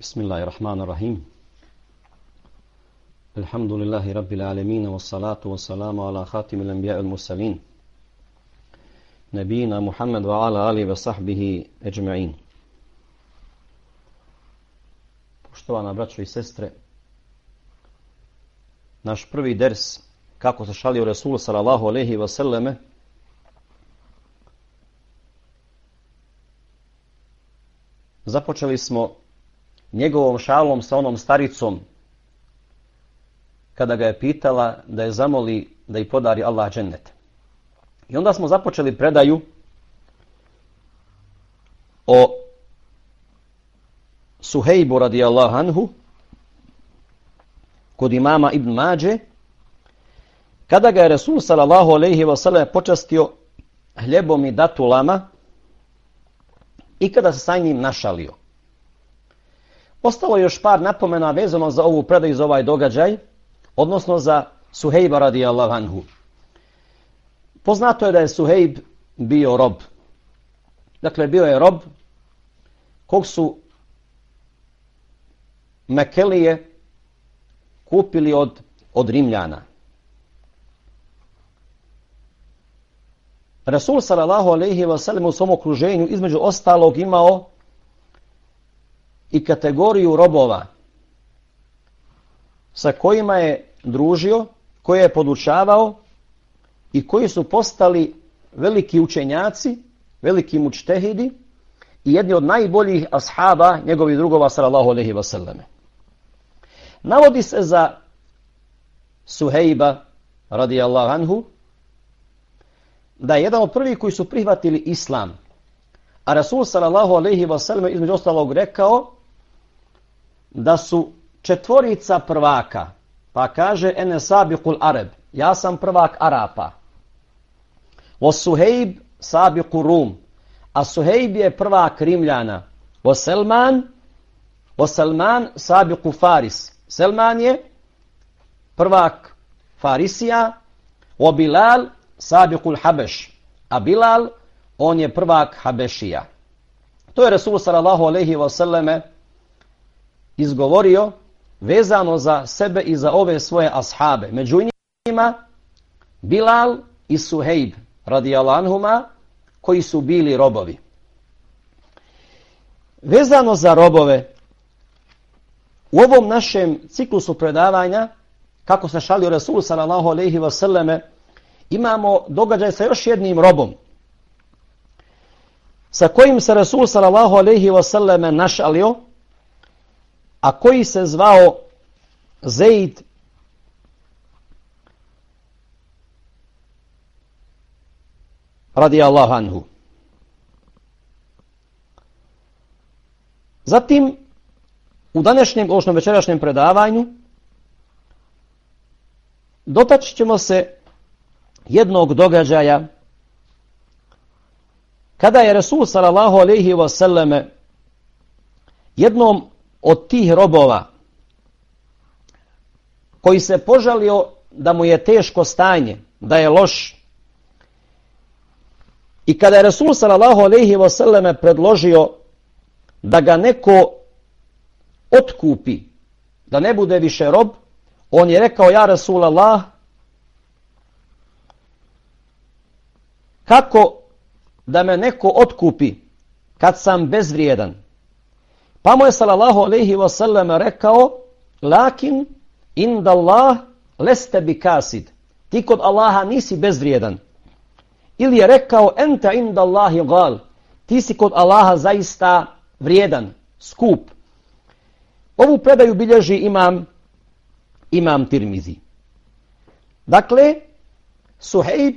بسم الله الرحمن الرحيم الحمد لله رب العالمين والصلاة والسلام على خاتم الأنبياء المرسلين نبينا محمد وعلى آله وصحبه أجمعين Poštovana braćo i sestre, naš prvi ders kako se šalio Resul sallallahu alejhi ve selleme započeli smo njegovom šalom sa onom staricom kada ga je pitala da je zamoli da i podari Allah džennet. I onda smo započeli predaju o Suhejbu radijallahu anhu kod imama Ibn Mađe kada ga je Resul sallallahu alaihi wa sallam počastio hljebom i datulama i kada se sa njim našalio. Ostalo je još par napomena vezano za ovu predaju za ovaj događaj, odnosno za Suhejba radijallahu anhu. Poznato je da je Suhejb bio rob. Dakle, bio je rob kog su Mekelije kupili od, od Rimljana. Rasul sallallahu alejhi ve sellem u svom okruženju između ostalog imao i kategoriju robova sa kojima je družio, koje je podučavao i koji su postali veliki učenjaci, veliki mučtehidi i jedni od najboljih ashaba njegovih drugova sallallahu alejhi ve selleme. Navodi se za Suhejba radijallahu anhu da je jedan od prvih koji su prihvatili islam. A Rasul sallallahu alejhi ve selleme između ostalog rekao da su četvorica prvaka. Pa kaže ene sabiqul arab. Ja sam prvak Arapa. Wa Suhejb sabiqu Rum. A Suhejb je prvak Rimljana. Wa Selman wa Selman sabiqu Faris. Selman je prvak Farisija. Wa Bilal sabiqul Habeš, a Bilal, on je prvak Habešija. To je Resul sallallahu alejhi ve selleme izgovorio vezano za sebe i za ove svoje ashabe. Među njima Bilal i Suhejb radijallahu anhuma koji su bili robovi. Vezano za robove u ovom našem ciklusu predavanja kako se šalio Resul sallallahu alejhi ve selleme imamo događaj sa još jednim robom sa kojim se Rasul sallallahu alejhi ve selleme našalio a koji se zvao Zeid radi Allah anhu. Zatim, u današnjem, ošnom večerašnjem predavanju, dotaći ćemo se jednog događaja kada je Resul sallallahu alejhi ve selleme jednom od tih robova koji se požalio da mu je teško stanje, da je loš. I kada je Resul sallallahu alejhi ve selleme predložio da ga neko otkupi, da ne bude više rob, on je rekao ja Resulallah kako da me neko otkupi kad sam bezvrijedan. Pa mu je sallallahu alaihi wasallam rekao lakin inda Allah leste bi kasid. Ti kod Allaha nisi bezvrijedan. Ili je rekao enta inda Allahi gal. Ti si kod Allaha zaista vrijedan, skup. Ovu predaju bilježi imam imam Tirmizi. Dakle, Suhejb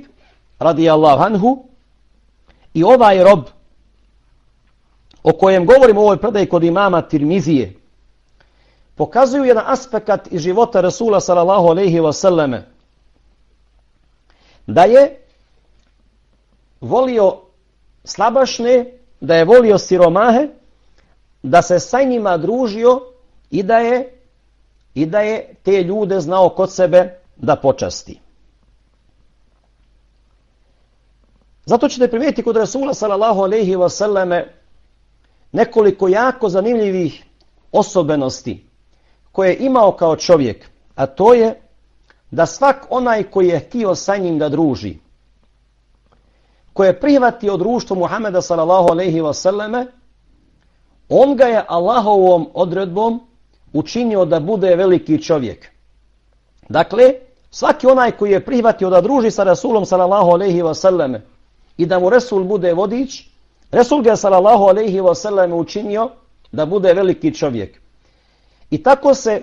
radijallahu anhu i ovaj rob o kojem govorim u ovoj predaji kod imama Tirmizije pokazuju jedan aspekt iz života Rasula sallallahu alaihi wa sallame da je volio slabašne, da je volio siromahe, da se sa njima družio i da je i da je te ljude znao kod sebe da počasti. Zato ćete primijetiti kod Rasula sallallahu alejhi wa sallame nekoliko jako zanimljivih osobenosti koje je imao kao čovjek, a to je da svak onaj koji je htio sa njim da druži, koje je prihvatio društvo Muhameda sallallahu alejhi ve selleme, on ga je Allahovom odredbom učinio da bude veliki čovjek. Dakle, svaki onaj koji je prihvatio da druži sa Rasulom sallallahu alejhi ve selleme i da mu Resul bude vodič, Resul ga sallallahu alaihi sellem učinio da bude veliki čovjek. I tako se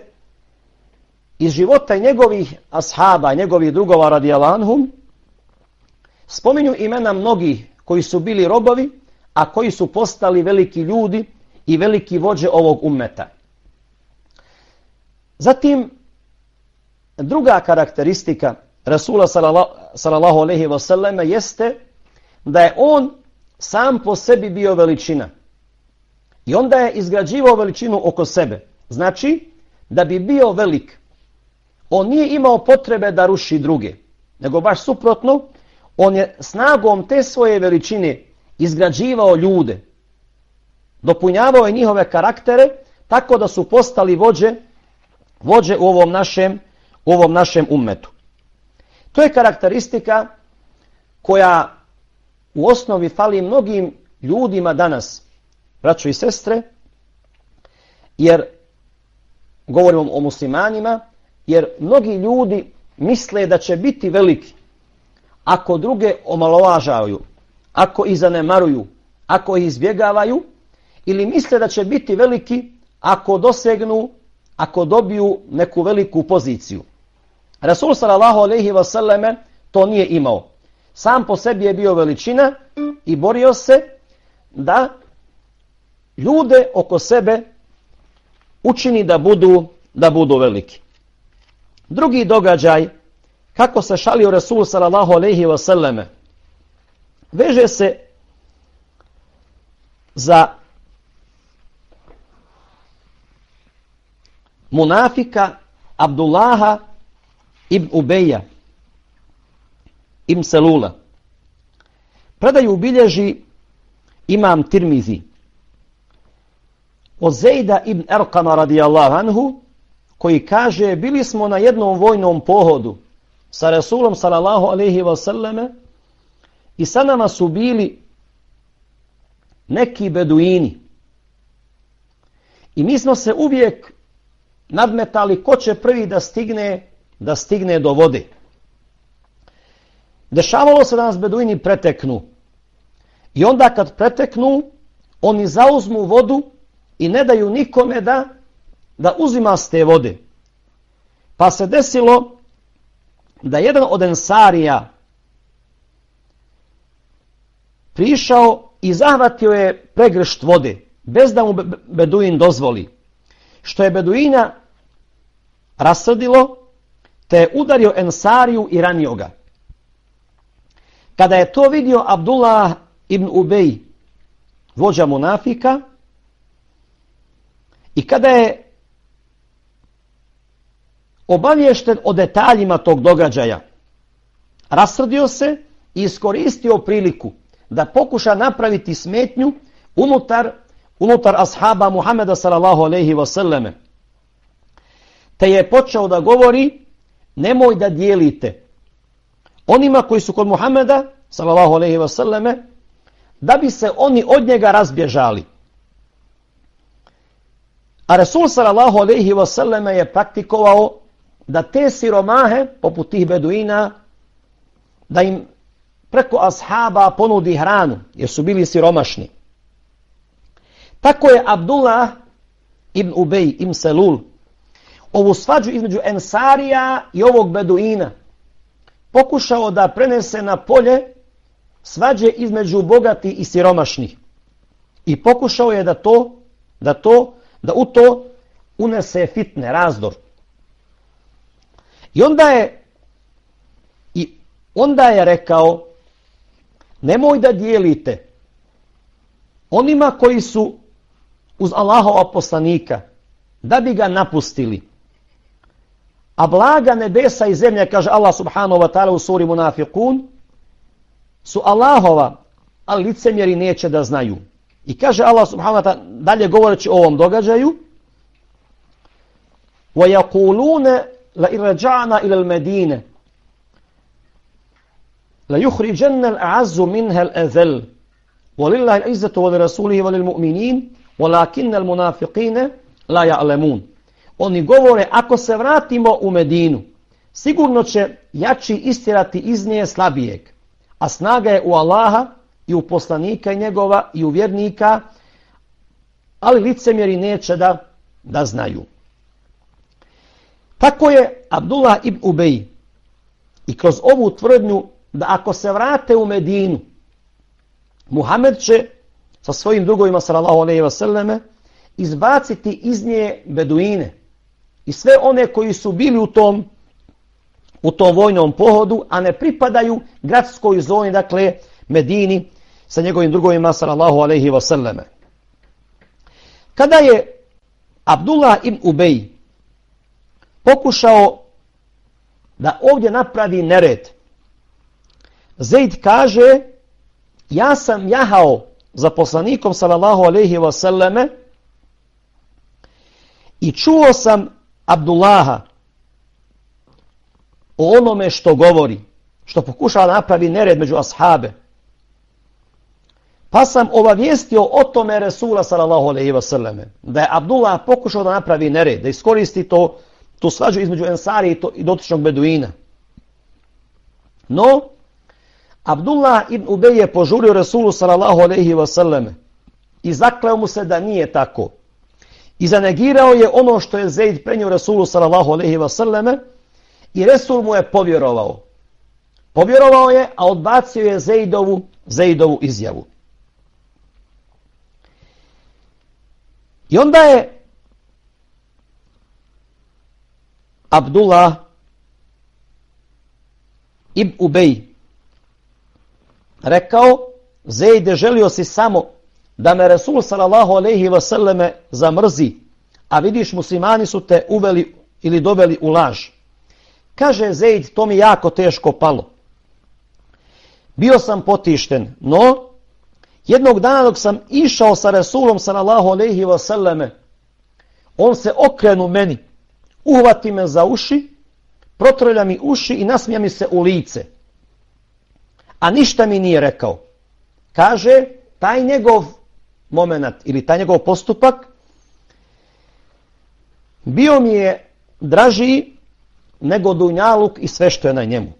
iz života njegovih ashaba, njegovih drugova radijalanhum, spominju imena mnogih koji su bili robovi, a koji su postali veliki ljudi i veliki vođe ovog ummeta. Zatim, druga karakteristika Rasula sallallahu alaihi wasallam jeste da je on sam po sebi bio veličina. I onda je izgrađivao veličinu oko sebe. Znači, da bi bio velik, on nije imao potrebe da ruši druge, nego baš suprotno, on je snagom te svoje veličine izgrađivao ljude, dopunjavao je njihove karaktere, tako da su postali vođe, vođe u ovom našem, u ovom našem ummetu. To je karakteristika koja u osnovi fali mnogim ljudima danas, braćo i sestre, jer govorimo o muslimanima, jer mnogi ljudi misle da će biti veliki ako druge omalovažavaju, ako ih zanemaruju, ako ih izbjegavaju, ili misle da će biti veliki ako dosegnu, ako dobiju neku veliku poziciju. Rasul sallallahu alejhi ve selleme to nije imao. Sam po sebi je bio veličina i borio se da ljude oko sebe učini da budu, da budu veliki. Drugi događaj, kako se šalio Rasul sallallahu alaihi selleme veže se za munafika Abdullaha ibn Ubeja ibn Selula. Predaju bilježi imam Tirmizi od Zejda ibn Erkama radijallahu anhu koji kaže bili smo na jednom vojnom pohodu sa Rasulom sallallahu alaihi wasallame i sa nama su bili neki beduini. I mi smo se uvijek nadmetali ko će prvi da stigne da stigne do vode. Dešavalo se da nas beduini preteknu. I onda kad preteknu, oni zauzmu vodu i ne daju nikome da da uzima s te vode. Pa se desilo da jedan od ensarija prišao i zahvatio je pregršt vode, bez da mu Beduin dozvoli. Što je Beduina rasrdilo, te je udario ensariju i ranio ga. Kada je to vidio Abdullah ibn Ubej, vođa munafika, i kada je obavješten o detaljima tog događaja. Rasrdio se i iskoristio priliku da pokuša napraviti smetnju unutar, unutar ashaba Muhameda sallallahu alaihi wasallame. Te je počeo da govori nemoj da dijelite onima koji su kod Muhameda sallallahu alaihi wasallame da bi se oni od njega razbježali. A Resul sallallahu alaihi wasallame je praktikovao da te siromahe, poput tih beduina, da im preko ashaba ponudi hranu, jer su bili siromašni. Tako je Abdullah ibn Ubej ibn Selul ovu svađu između Ensarija i ovog beduina pokušao da prenese na polje svađe između bogati i siromašnih. I pokušao je da to, da to, da u to unese fitne, razdor. I onda je i onda je rekao nemoj da dijelite onima koji su uz Allahova poslanika da bi ga napustili. A blaga nebesa i zemlja, kaže Allah subhanahu wa ta'ala u suri Munafiqun, su Allahova, ali licemjeri neće da znaju. I kaže Allah subhanahu wa ta'ala, dalje govoreći o ovom događaju, وَيَقُولُونَ لَإِرَجَعْنَا إِلَى الْمَدِينَ لَيُخْرِجَنَّ الْأَعَزُّ مِنْهَا الْأَذَلُ وَلِلَّهِ الْعِزَّةُ وَلِرَسُولِهِ وَلِلْمُؤْمِنِينَ وَلَكِنَّ الْمُنَافِقِينَ لَا يَعْلَمُونَ Oni govore, ako se vratimo u Medinu, sigurno će jači istirati iz nje slabijeg, a snaga je u Allaha i u poslanika i njegova i u vjernika, ali licemjeri neće da, da znaju. Tako je Abdullah ibn Ubej i kroz ovu tvrdnju da ako se vrate u Medinu, Muhammed će sa svojim drugovima sallallahu alejhi ve selleme izbaciti iz nje beduine i sve one koji su bili u tom u tom vojnom pohodu, a ne pripadaju gradskoj zoni, dakle Medini sa njegovim drugovima sallallahu alejhi ve selleme. Kada je Abdullah ibn Ubej pokušao da ovdje napravi nered, Zaid kaže, ja sam jahao za poslanikom sallallahu alejhi ve selleme i čuo sam Abdullaha o onome što govori, što pokušava napravi nered među ashabe. Pa sam obavijestio o tome Resula sallallahu alejhi ve selleme da je Abdullah pokušao da napravi nered, da iskoristi to tu svađu između Ensari i, to, i dotičnog Beduina. No, Abdullah ibn Ubej je požurio Resulu sallallahu alaihi wa sallam i zakleo mu se da nije tako. I zanegirao je ono što je Zaid prenio Rasulu sallallahu alaihi ve selleme i Resul mu je povjerovao. Povjerovao je, a odbacio je Zaidovu, Zaidovu izjavu. I onda je Abdullah ibn Ubej rekao, Zejde, želio si samo da me Resul sallallahu alaihi wasallame zamrzi, a vidiš muslimani su te uveli ili doveli u laž. Kaže Zeid, to mi jako teško palo. Bio sam potišten, no jednog dana dok sam išao sa Resulom sallallahu alaihi wasallame, on se okrenu meni, uhvati me za uši, protrlja mi uši i nasmija mi se u lice a ništa mi nije rekao. Kaže, taj njegov moment ili taj njegov postupak bio mi je draži nego Dunjaluk i sve što je na njemu.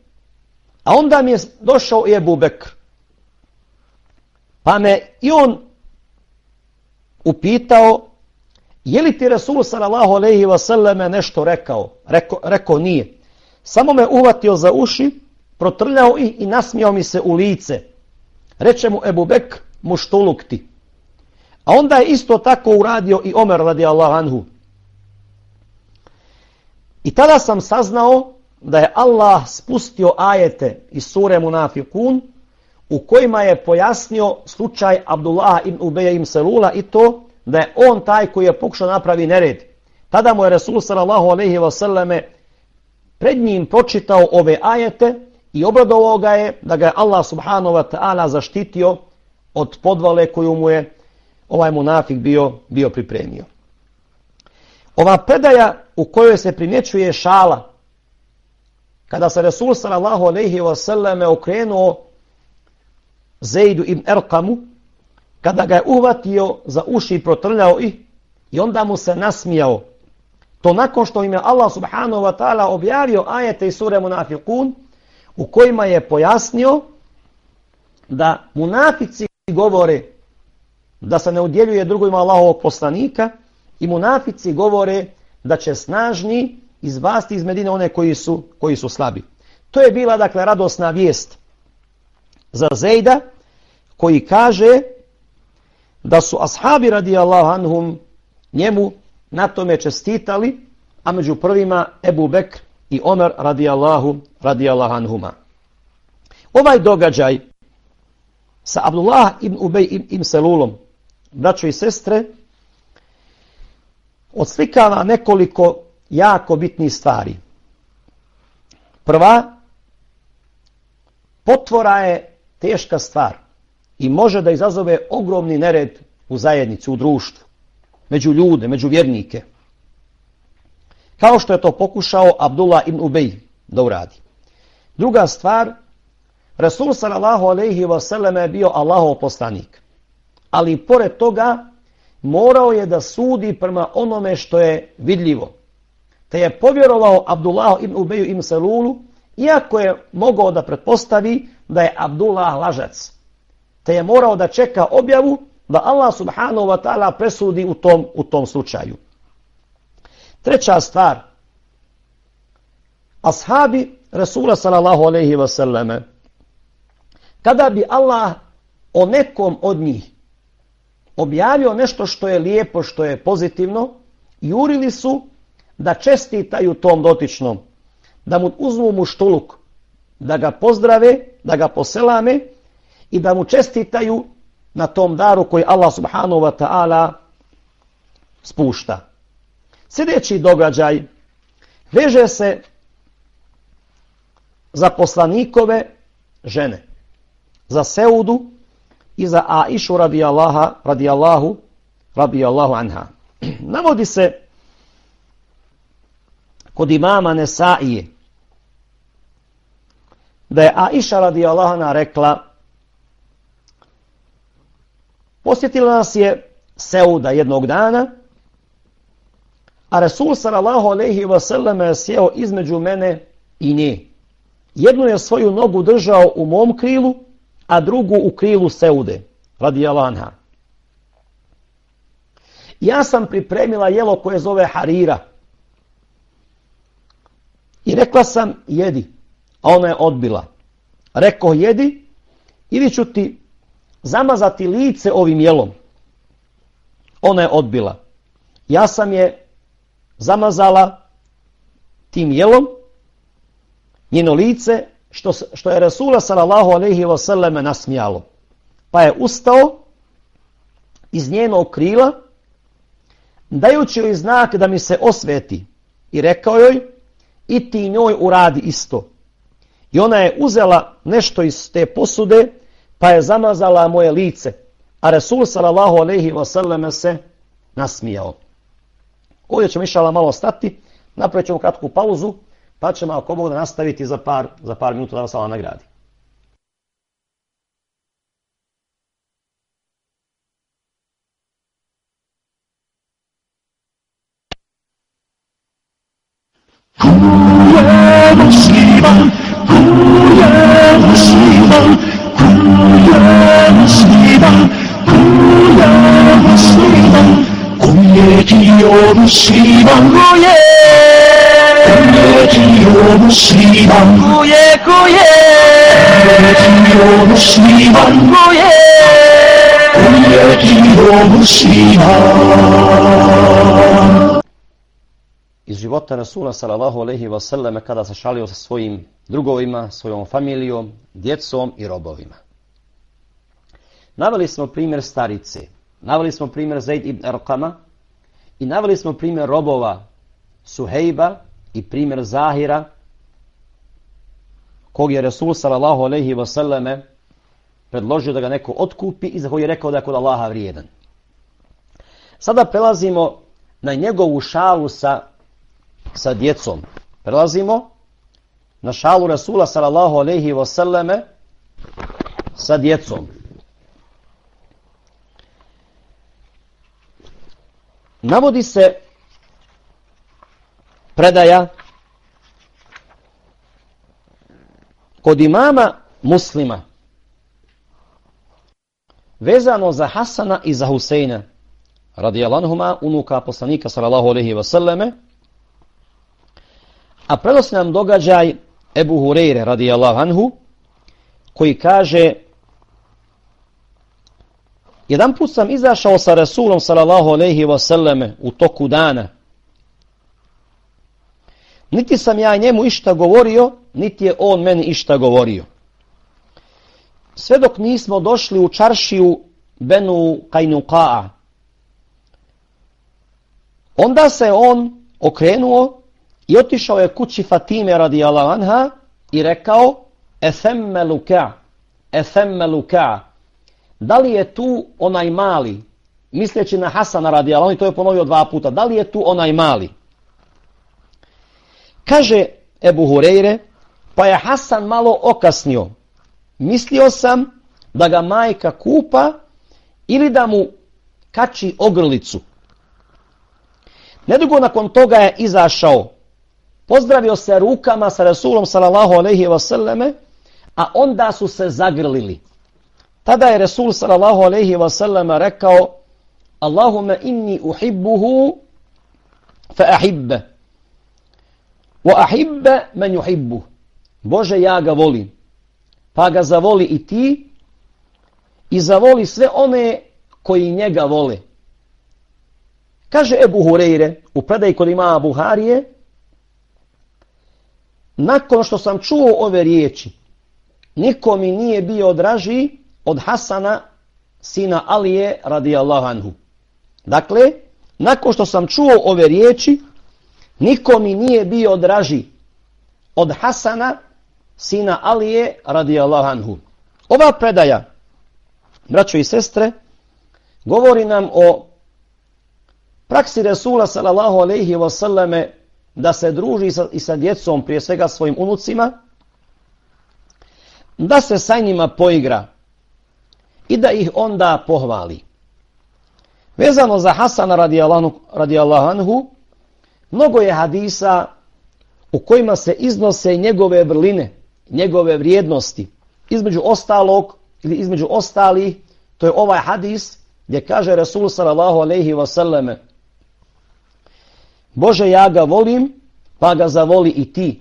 A onda mi je došao i Ebu Bekr. Pa me i on upitao je li ti Resul sallallahu alaihi wa sallam nešto rekao? Reko, rekao nije. Samo me uvatio za uši protrljao ih i nasmijao mi se u lice. Reče mu Ebu Bekr muštuluk ti. A onda je isto tako uradio i Omer radi Allah anhu. I tada sam saznao da je Allah spustio ajete iz sure Munafikun u kojima je pojasnio slučaj Abdullah ibn Ubeja ibn Selula i to da je on taj koji je pokušao napravi nered. Tada mu je Resul sallallahu alaihi wa sallame pred njim pročitao ove ajete i obradovao ga je da ga je Allah subhanahu wa ta'ala zaštitio od podvale koju mu je ovaj munafik bio, bio pripremio. Ova predaja u kojoj se primjećuje šala, kada se Resul sallallahu alaihi wa sallam okrenuo Zejdu ibn Erkamu, kada ga je uhvatio za uši i protrljao ih, i onda mu se nasmijao. To nakon što im je Allah subhanahu wa ta'ala objavio ajete i sure munafikun, u kojima je pojasnio da munafici govore da se ne udjeljuje drugojima Allahovog poslanika i munafici govore da će snažni izbasti iz Medine one koji su, koji su slabi. To je bila dakle radosna vijest za Zejda koji kaže da su ashabi radijallahu anhum njemu na tome čestitali, a među prvima Ebu Bekr i Omer radijallahu, radijallahu anhuma. Ovaj događaj sa Abdullah ibn Ubej ibn, ibn Selulom, braćo i sestre, odslikava nekoliko jako bitnih stvari. Prva, potvora je teška stvar i može da izazove ogromni nered u zajednici, u društvu, među ljude, među vjernike. kao što je to pokušao Abdullah ibn Ubej da uradi. Druga stvar, Rasul sallallahu alaihi wa sallam je bio Allahov poslanik. Ali pored toga morao je da sudi prema onome što je vidljivo. Te je povjerovao Abdullah ibn Ubeju ibn Salulu, iako je mogao da pretpostavi da je Abdullah lažac. Te je morao da čeka objavu da Allah subhanahu wa ta'ala presudi u tom, u tom slučaju. Treća stvar, ashabi Rasula sallallahu alaihi wa sallame, kada bi Allah o nekom od njih objavio nešto što je lijepo, što je pozitivno, jurili su da čestitaju tom dotičnom, da mu uzmu mu štuluk, da ga pozdrave, da ga poselame i da mu čestitaju na tom daru koji Allah subhanahu wa ta'ala spušta. Sljedeći događaj veže se za poslanikove žene, za Seudu i za Aishu radijallaha, radijallahu, radijallahu anha. Navodi se kod imama Nesaije da je Aisha radijallahu anha rekla posjetila nas je Seuda jednog dana a Resul sallallahu alaihi wa sallam je sjeo između mene i nje. Jednu je svoju nogu držao u mom krilu, a drugu u krilu Seude, radi Alanha. Ja sam pripremila jelo koje zove Harira. I rekla sam, jedi. A ona je odbila. Rekao, jedi, ili ću ti zamazati lice ovim jelom. Ona je odbila. Ja sam je zamazala tim jelom njeno lice što, što je Resula sallallahu alaihi wa sallam nasmijalo. Pa je ustao iz njenog krila dajući joj znak da mi se osveti i rekao joj i ti njoj uradi isto. I ona je uzela nešto iz te posude pa je zamazala moje lice. A Rasul sallallahu alaihi wa sallam se nasmijao. Ovdje ćemo išala malo stati, napravit ćemo kratku pauzu, pa ćemo ako mogu da nastaviti za par, za par minuta da vas Allah nagradi. Kuja musliman, musliman, musliman, musliman Kuje, kuje Kuje, musliman Kuje Kuje, musliman Iz života Rasula sallallahu alaihi wa sallam kada se šalio sa svojim drugovima, svojom familijom, djecom i robovima. Navali smo primjer starice, navali smo primjer Zaid ibn Arqama i navali smo primjer robova Suhejba i primjer Zahira kog je Resul sallallahu alaihi ve sallame predložio da ga neko otkupi i za koji je rekao da je kod Allaha vrijedan. Sada prelazimo na njegovu šalu sa, sa djecom. Prelazimo na šalu Rasula sallallahu alaihi ve selleme sa djecom. Navodi se predaja kod imama muslima vezano za Hasana i za Huseina radijalanhuma unuka poslanika sallallahu alaihi wasallame. A prenosi nam događaj Ebu Hureyre radijallahu anhu koji kaže jedan put sam izašao sa Rasulom sallallahu alaihi wasallame u toku dana Niti sam ja njemu išta govorio, niti je on meni išta govorio. Sve dok nismo došli u čaršiju Benu Kajnuka'a, onda se on okrenuo i otišao je kući Fatime radi anha i rekao Efemme luka, efemme luka, da li je tu onaj mali, misleći na Hasana radi Allah, to je ponovio dva puta, da li je tu onaj mali? Kaže Ebu Hureyre, pa je Hasan malo okasnio. Mislio sam da ga majka kupa ili da mu kači ogrlicu. Nedugo nakon toga je izašao, pozdravio se rukama sa Rasulom sallallahu alaihi selleme, a onda su se zagrlili. Tada je Rasul sallallahu alaihi selleme rekao, Allahume inni uhibbuhu fa ahibbe. Wa ahibbe men yuhibbu. Bože, ja ga volim. Pa ga zavoli i ti i zavoli sve one koji njega vole. Kaže Ebu Hureyre u predaj kod ima Buharije, nakon što sam čuo ove riječi, niko mi nije bio draži od Hasana, sina Alije, radijallahu anhu. Dakle, nakon što sam čuo ove riječi, niko mi nije bio draži od Hasana, sina Alije, radijallahu anhu. Ova predaja, braćo i sestre, govori nam o praksi Resula sallallahu alaihi wasallame da se druži sa, i sa djecom, prije svega svojim unucima, da se sa njima poigra i da ih onda pohvali. Vezano za Hasana radijallahu anhu, mnogo je hadisa u kojima se iznose njegove vrline, njegove vrijednosti. Između ostalog ili između ostalih, to je ovaj hadis gdje kaže Rasul sallallahu alejhi ve selleme: Bože, ja ga volim, pa ga zavoli i ti.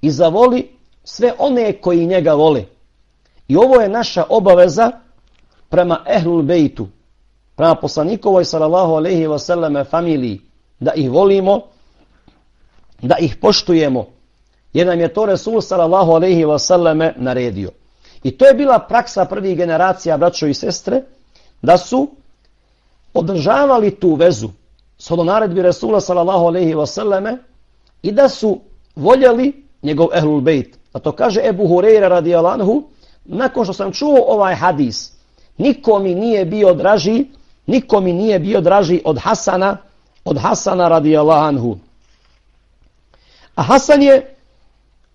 I zavoli sve one koji njega vole. I ovo je naša obaveza prema Ehlul Bejtu, prema poslanikovoj sallallahu alejhi ve selleme familiji, da ih volimo, da ih poštujemo, jer nam je to Resul sallallahu alaihi wasallam naredio. I to je bila praksa prvih generacija, braćo i sestre, da su održavali tu vezu s naredbi Resula sallallahu alaihi wasallam i da su voljeli njegov ehlul bejt. A to kaže Ebu Hureyre radijalanhu, nakon što sam čuo ovaj hadis, niko mi nije bio draži, niko mi nije bio draži od Hasana, od Hasana anhu. A Hasan je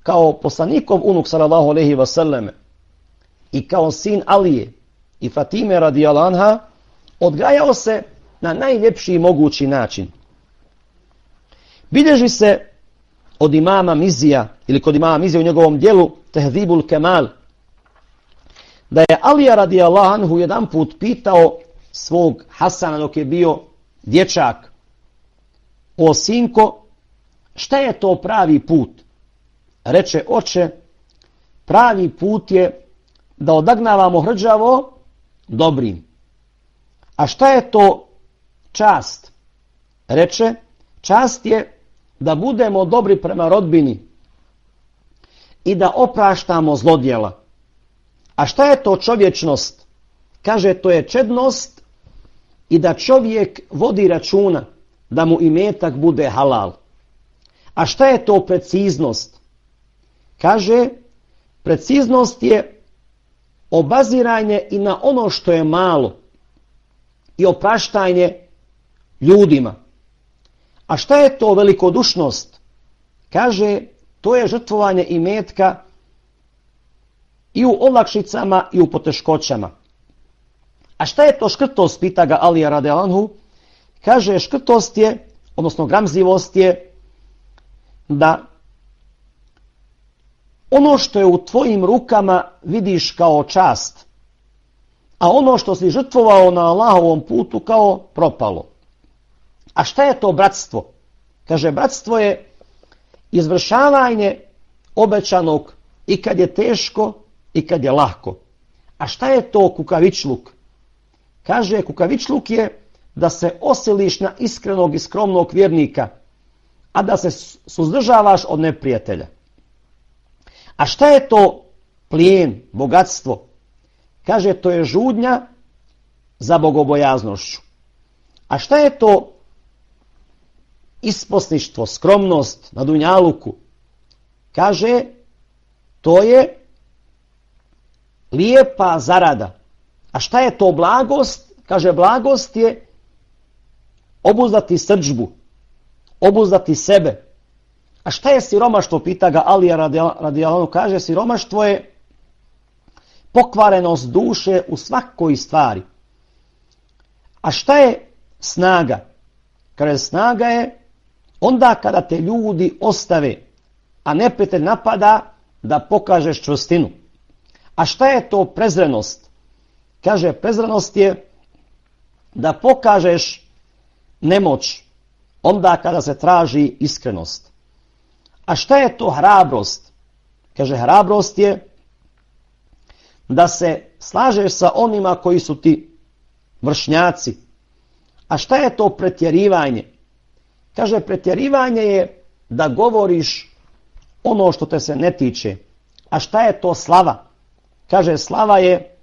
kao poslanikov unuk sallallahu alaihi wasallam i kao sin Alije i Fatime radijalanha odgajao se na najljepši mogući način. Bilježi se od imama Mizija ili kod imama Mizija u njegovom dijelu Tehzibul Kemal da je Alija radijallahu anhu jedan put pitao svog Hasana dok je bio dječak o sinko šta je to pravi put? Reče oče pravi put je da odagnavamo hrđavo dobrim. A šta je to čast? Reče, čast je da budemo dobri prema rodbini i da opraštamo zlodjela. A šta je to čovječnost? Kaže, to je čednost i da čovjek vodi računa da mu imetak bude halal. A šta je to preciznost? Kaže, preciznost je obaziranje i na ono što je malo i opraštanje ljudima. A šta je to velikodušnost? Kaže, to je žrtvovanje imetka i u olakšicama i u poteškoćama. A šta je to škrtost, pita ga Alija Radelanhu? Kaže, škrtost je, odnosno gramzivost je, da ono što je u tvojim rukama vidiš kao čast, a ono što si žrtvovao na Allahovom putu kao propalo. A šta je to bratstvo? Kaže, bratstvo je izvršavanje obećanog i kad je teško i kad je lahko. A šta je to kukavičluk? Kaže, kukavičluk je da se osiliš na iskrenog i skromnog vjernika, a da se suzdržavaš od neprijatelja. A šta je to plijen, bogatstvo? Kaže, to je žudnja za bogobojaznošću. A šta je to isposništvo, skromnost na Dunjaluku? Kaže, to je lijepa zarada. A šta je to blagost? Kaže, blagost je obuzdati srđbu, obuzdati sebe, A šta je siromaštvo, pita ga Alija radijalanu, kaže siromaštvo je pokvarenost duše u svakoj stvari. A šta je snaga? Kaže, snaga je onda kada te ljudi ostave, a neprijatelj napada da pokažeš čvrstinu. A šta je to prezrenost? Kaže, prezrenost je da pokažeš nemoć onda kada se traži iskrenost. A šta je to hrabrost? Kaže, hrabrost je da se slažeš sa onima koji su ti vršnjaci. A šta je to pretjerivanje? Kaže, pretjerivanje je da govoriš ono što te se ne tiče. A šta je to slava? Kaže, slava je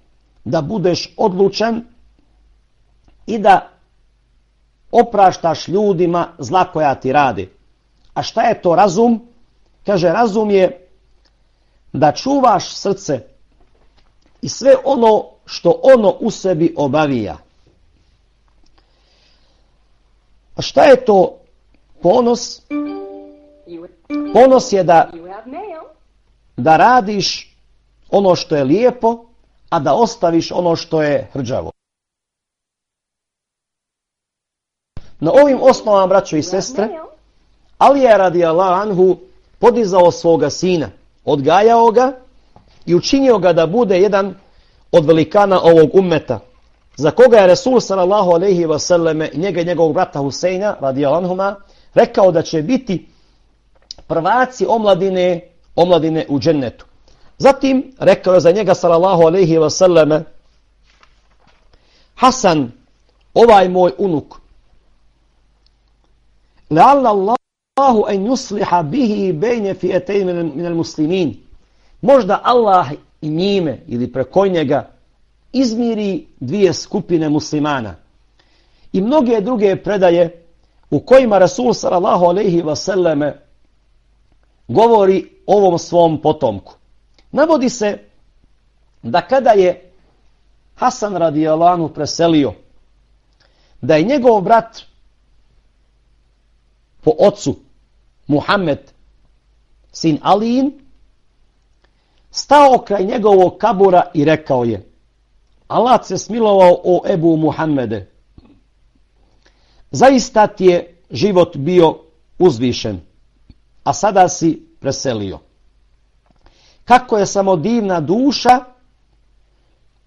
da budeš odlučen i da opraštaš ljudima zla koja ti radi. A šta je to razum? Kaže, razum je da čuvaš srce i sve ono što ono u sebi obavija. A šta je to ponos? Ponos je da, da radiš ono što je lijepo, a da ostaviš ono što je hrđavo. Na ovim osnovama, braćo i sestre, Ali je radi Allah anhu podizao svoga sina, odgajao ga i učinio ga da bude jedan od velikana ovog ummeta, za koga je Resul sallallahu alaihi wa i njega i njegovog brata Huseina, radi Alanhuma, rekao da će biti prvaci omladine, omladine u džennetu. Zatim rekao je za njega sallallahu alaihi wa sallame Hasan, ovaj moj unuk, لعل الله أن yusliha bihi بين فئتين min muslimin. Možda Allah i njime ili preko njega izmiri dvije skupine muslimana. I mnoge druge predaje u kojima Rasul sallallahu alejhi ve selleme govori ovom svom potomku. Navodi se da kada je Hasan radijalanu preselio, da je njegov brat po ocu Muhammed sin Alijin stao kraj njegovog kabura i rekao je Allah se smilovao o Ebu Muhammede. Zaista ti je život bio uzvišen, a sada si preselio. Kako je samo divna duša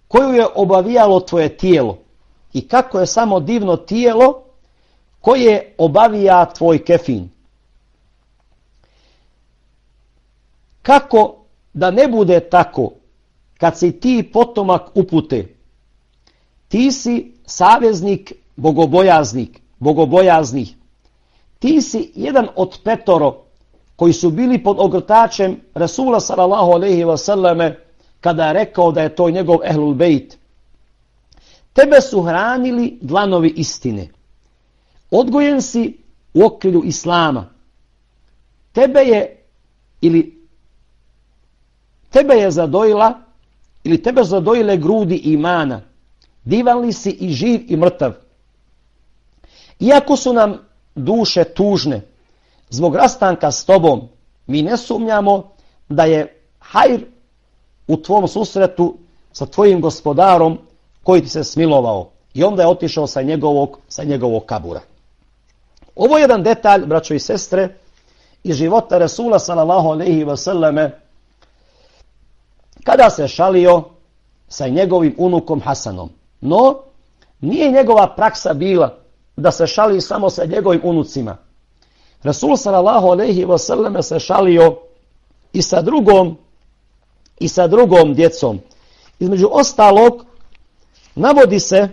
koju je obavijalo tvoje tijelo i kako je samo divno tijelo koje obavija tvoj kefin. Kako da ne bude tako kad si ti potomak upute? Ti si saveznik bogobojaznik, bogobojaznih. Ti si jedan od petoro koji su bili pod ogrtačem Rasula sallallahu alaihi wasallame kada je rekao da je to njegov ehlul bejt. Tebe su hranili dlanovi istine. Odgojen si u okrilju islama. Tebe je ili tebe je zadojila ili tebe zadojile grudi imana. Divan li si i živ i mrtav. Iako su nam duše tužne zbog rastanka s tobom, mi ne sumnjamo da je hajr u tvom susretu sa tvojim gospodarom koji ti se smilovao. I onda je otišao sa njegovog, sa njegovog kabura. Ovo je jedan detalj, braćo i sestre, iz života Resula sallallahu alaihi wa sallame, kada se šalio sa njegovim unukom Hasanom. No, nije njegova praksa bila da se šali samo sa njegovim unucima. Resul sallallahu alaihi wa sallame se šalio i sa drugom i sa drugom djecom. Između ostalog, navodi se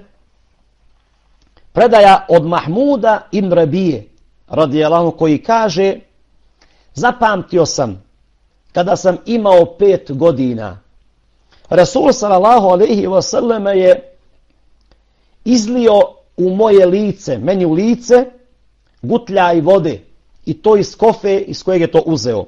predaja od Mahmuda ibn Rabije, radijalahu, koji kaže Zapamtio sam, kada sam imao pet godina, Rasul sallallahu alaihi wasallam je izlio u moje lice, meni u lice, gutlja i vode, i to iz kofe iz kojeg je to uzeo.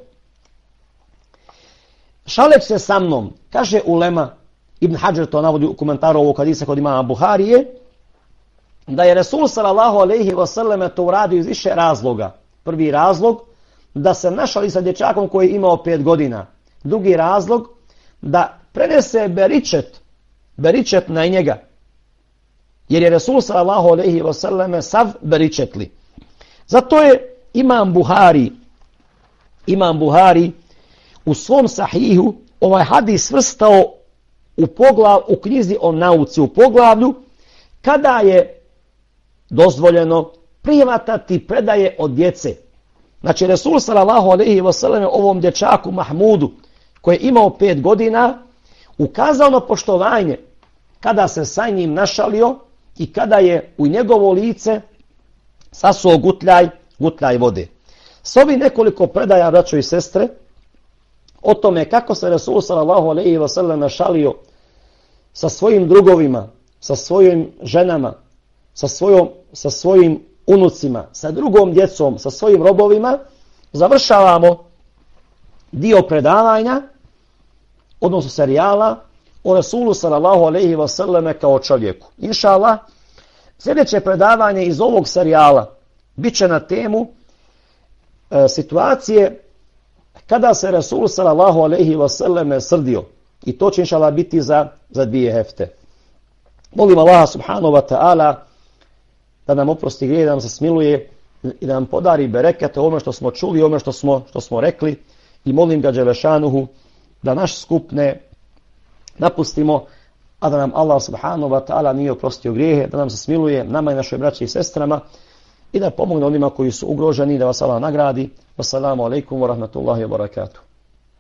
Šalek se sa mnom, kaže Ulema, Ibn Hajar to navodi u komentaru ovog hadisa kod imama Buharije, da je Resul sallallahu alaihi wasallam to uradio iz više razloga. Prvi razlog, da se našali sa dječakom koji je imao pet godina. Drugi razlog da prenese beričet, beričet na njega. Jer je Resul sallallahu alaihi wasallam sav beričetli. Zato je Imam Buhari, Imam Buhari u svom sahihu ovaj hadis svrstao u, poglav, u knjizi o nauci u poglavlju kada je dozvoljeno privatati predaje od djece. Znači Resul sallallahu alaihi wasallam ovom dječaku Mahmudu koji je imao pet godina ukazao na poštovanje kada se sa njim našalio i kada je u njegovo lice sasuo gutljaj, gutljaj vode. S ovih nekoliko predaja, braćo i sestre, o tome kako se Resul sallallahu alaihi wasallam našalio sa svojim drugovima, sa svojim ženama, sa, svojom, sa svojim unucima, sa drugom djecom, sa svojim robovima, završavamo dio predavanja, odnosno serijala, o Rasulu sallallahu alaihi wa sallam kao čovjeku. Inša Allah, sljedeće predavanje iz ovog serijala bit će na temu e, situacije kada se Rasul sallallahu alaihi wa sallam srdio. I to će inša Allah biti za, za dvije hefte. Molim Allaha subhanahu wa ta'ala da nam oprosti grije, da nam se smiluje i da nam podari berekete ome što smo čuli, ome što smo, što smo rekli i molim ga Đelešanuhu da naš skup ne napustimo, a da nam Allah subhanahu wa ta'ala nije oprostio grijehe, da nam se smiluje nama i našoj braći i sestrama i da pomogne onima koji su ugroženi, da vas Allah nagradi. Wassalamu alaikum wa rahmatullahi wa barakatuh.